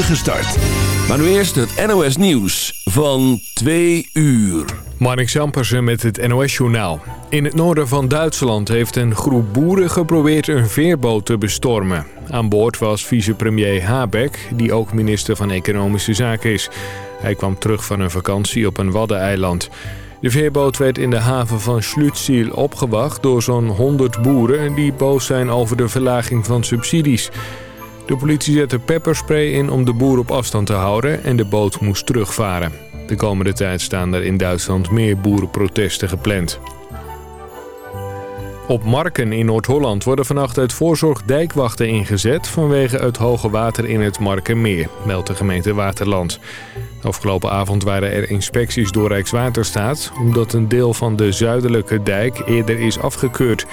start. Maar nu eerst het NOS Nieuws van 2 uur. Marnik Zampersen met het NOS-journaal. In het noorden van Duitsland heeft een groep boeren geprobeerd een veerboot te bestormen. Aan boord was vicepremier Habeck, die ook minister van Economische Zaken is. Hij kwam terug van een vakantie op een waddeneiland. De veerboot werd in de haven van Slutsiel opgewacht door zo'n 100 boeren... die boos zijn over de verlaging van subsidies. De politie zette pepperspray in om de boer op afstand te houden en de boot moest terugvaren. De komende tijd staan er in Duitsland meer boerenprotesten gepland. Op Marken in Noord-Holland worden vannacht uit voorzorg dijkwachten ingezet... vanwege het hoge water in het Markenmeer, meldt de gemeente Waterland. Afgelopen avond waren er inspecties door Rijkswaterstaat... omdat een deel van de zuidelijke dijk eerder is afgekeurd.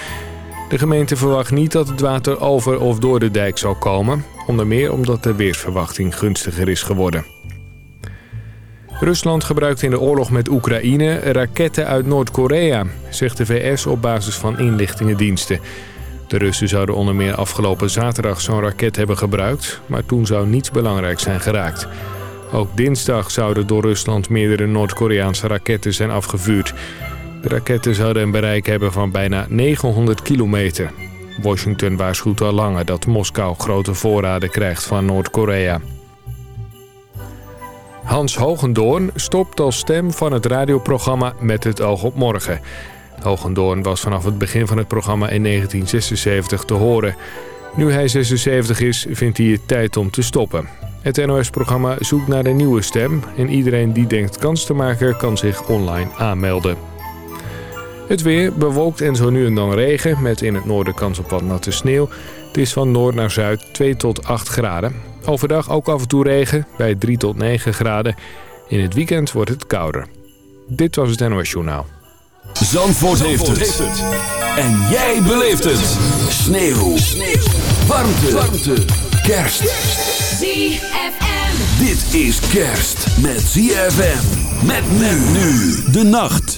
De gemeente verwacht niet dat het water over of door de dijk zal komen. Onder meer omdat de weersverwachting gunstiger is geworden. Rusland gebruikt in de oorlog met Oekraïne raketten uit Noord-Korea, zegt de VS op basis van inlichtingendiensten. De Russen zouden onder meer afgelopen zaterdag zo'n raket hebben gebruikt, maar toen zou niets belangrijks zijn geraakt. Ook dinsdag zouden door Rusland meerdere Noord-Koreaanse raketten zijn afgevuurd. De raketten zouden een bereik hebben van bijna 900 kilometer. Washington waarschuwt al langer dat Moskou grote voorraden krijgt van Noord-Korea. Hans Hogendoorn stopt als stem van het radioprogramma Met het oog op morgen. Hogendoorn was vanaf het begin van het programma in 1976 te horen. Nu hij 76 is, vindt hij het tijd om te stoppen. Het NOS-programma zoekt naar een nieuwe stem... en iedereen die denkt kans te maken kan zich online aanmelden. Het weer bewolkt en zo nu en dan regen... met in het noorden kans op wat natte sneeuw. Het is van noord naar zuid 2 tot 8 graden. Overdag ook af en toe regen bij 3 tot 9 graden. In het weekend wordt het kouder. Dit was het NOS Journaal. Zandvoort, heeft, het. En jij beleeft het. Sneeuw. Sneeuw. Warmte. Warmte. Kerst. ZFM. Dit is kerst met ZFM. Met men nu de nacht.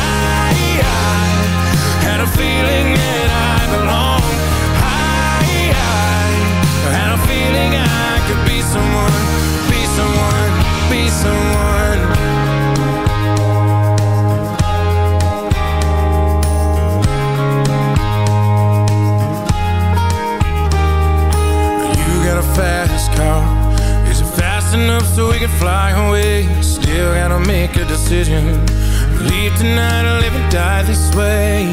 had a feeling that I belonged. I, I had a feeling I could be someone, be someone, be someone. You got a fast car. Is it fast enough so we can fly away? Still gotta make a decision. Leave tonight or live and die this way.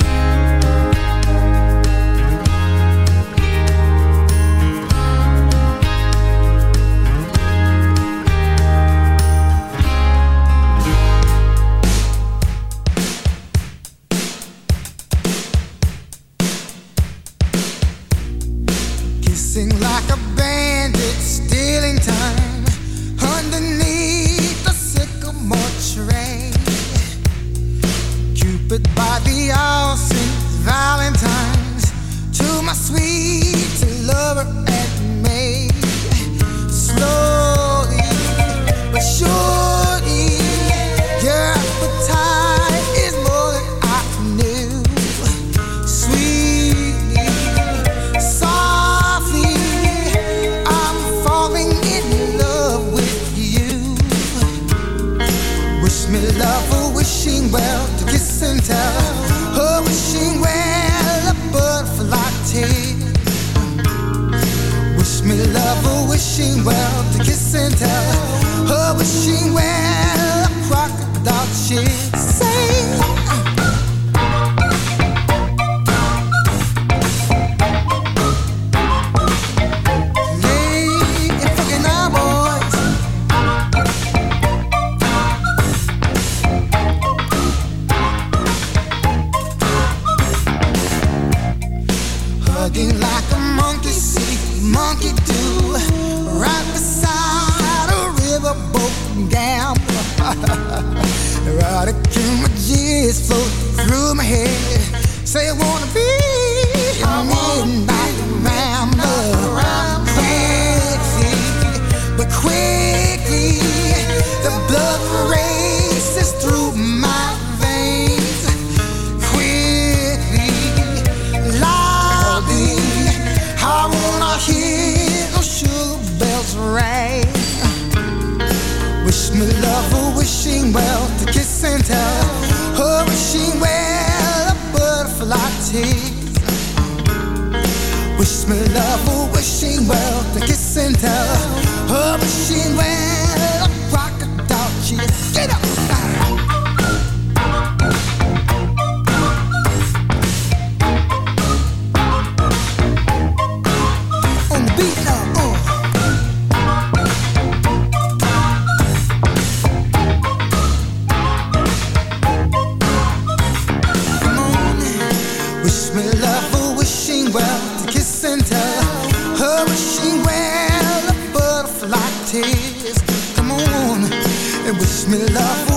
Me love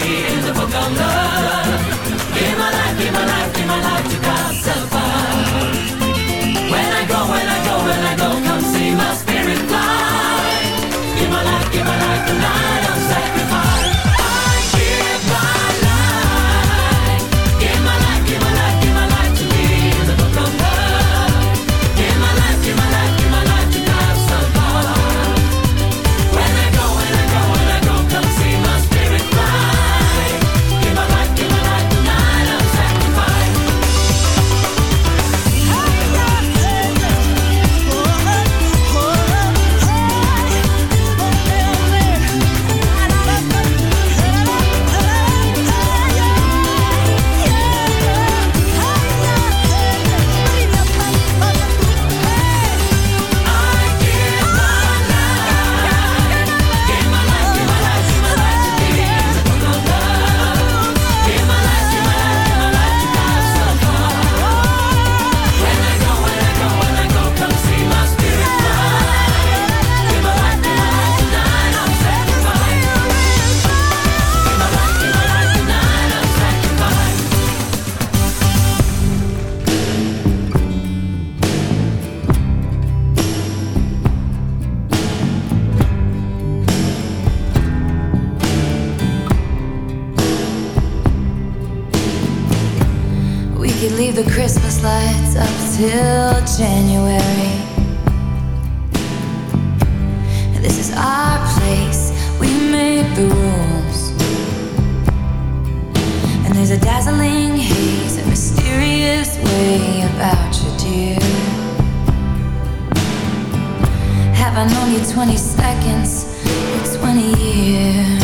in the book of love. Give my life, give my life, give my life to God When I go, when I go, when I go, come see my spirit fly. Give my life, give my life. Have I known you 20 seconds or 20 years?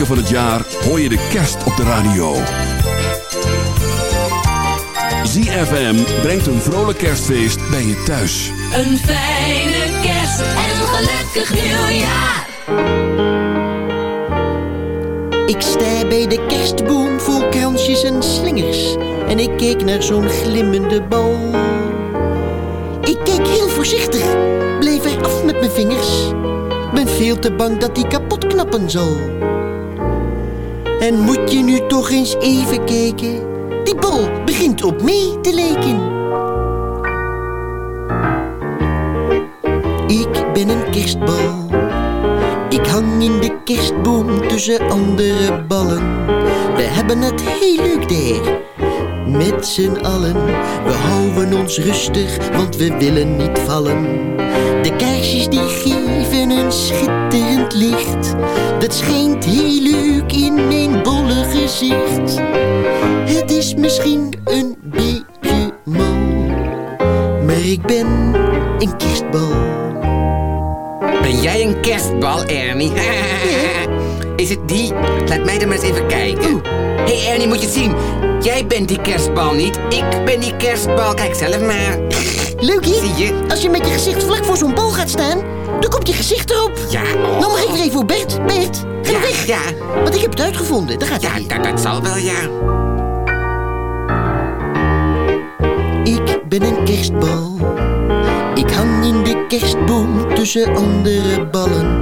Weken van het jaar hoor je de kerst op de radio. ZFM brengt een vrolijk kerstfeest bij je thuis. Een fijne kerst en een gelukkig nieuwjaar. Ik sta bij de kerstboom vol kransjes en slingers. En ik keek naar zo'n glimmende bal. Ik keek heel voorzichtig, bleef er af met mijn vingers. Ben veel te bang dat die kapot knappen zal. En moet je nu toch eens even kijken? Die bal begint op mee te lijken. Ik ben een kerstbal. Ik hang in de kerstboom tussen andere ballen. We hebben het heel leuk daar. Met z'n allen, we houden ons rustig, want we willen niet vallen. De kaarsjes die geven een schitterend licht. Dat schijnt heel leuk in mijn bolle gezicht. Het is misschien een beetje mal, maar ik ben een kerstbal. Ben jij een kerstbal, Ernie? Is het die? Laat mij er maar eens even kijken. Hé hey Ernie, moet je het zien. Jij bent die kerstbal niet. Ik ben die kerstbal. Kijk zelf maar. Leukie, Zie je? als je met je gezicht vlak voor zo'n bal gaat staan, dan komt je gezicht erop. Ja, oh. Nou mag ik weer even voor Bert. Bert, ga Ja, weg. ja. Want ik heb het uitgevonden. Daar gaat Ja, hij. dat, dat zal wel, ja. Ik ben een kerstbal. Ik hang in de kerstboom tussen andere ballen.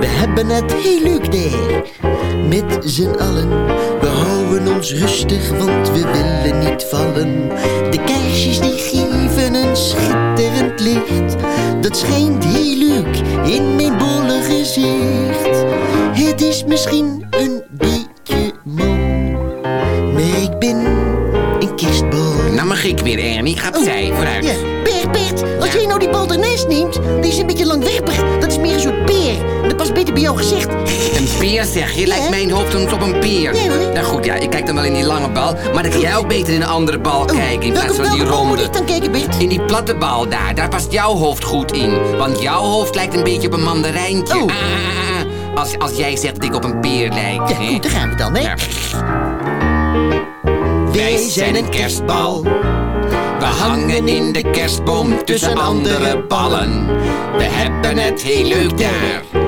We hebben het heel leuk daar, met z'n allen. We houden ons rustig, want we willen niet vallen. De kaarsjes die geven een schitterend licht. Dat schijnt heel leuk in mijn bolle gezicht. Het is misschien een beetje mal, maar ik ben een kerstbal. Nou mag ik weer, Ernie. Ga opzij, vooruit. Ja, Bert, Bert, als jij nou die bal neemt, die is een beetje langwerpig. Jouw gezicht. Een peer zeg je? Lijkt mijn hoofd soms op een peer. Ja, hoor. Nou goed, ja, ik kijk dan wel in die lange bal. Maar dan kan jij ook beter in een andere bal kijken in plaats Oh, van die ronde. dan kijken, Bert? In die platte bal daar, daar past jouw hoofd goed in. Want jouw hoofd lijkt een beetje op een mandarijntje. Oh. Ah, ah, ah, ah. Als, als jij zegt dat ik op een peer lijk. Ja, hè? goed, daar gaan we dan, hè. Ja. Wij zijn een kerstbal. We hangen in de kerstboom tussen andere ballen. We hebben het heel leuk daar.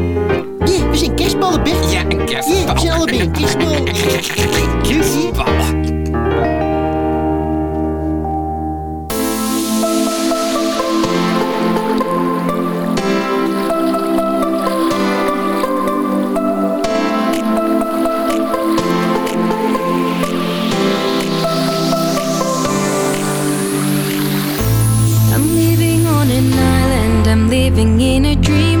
smalle bit. Yeah, and guess yeah, smaller bit. It's small. I'm living in a dream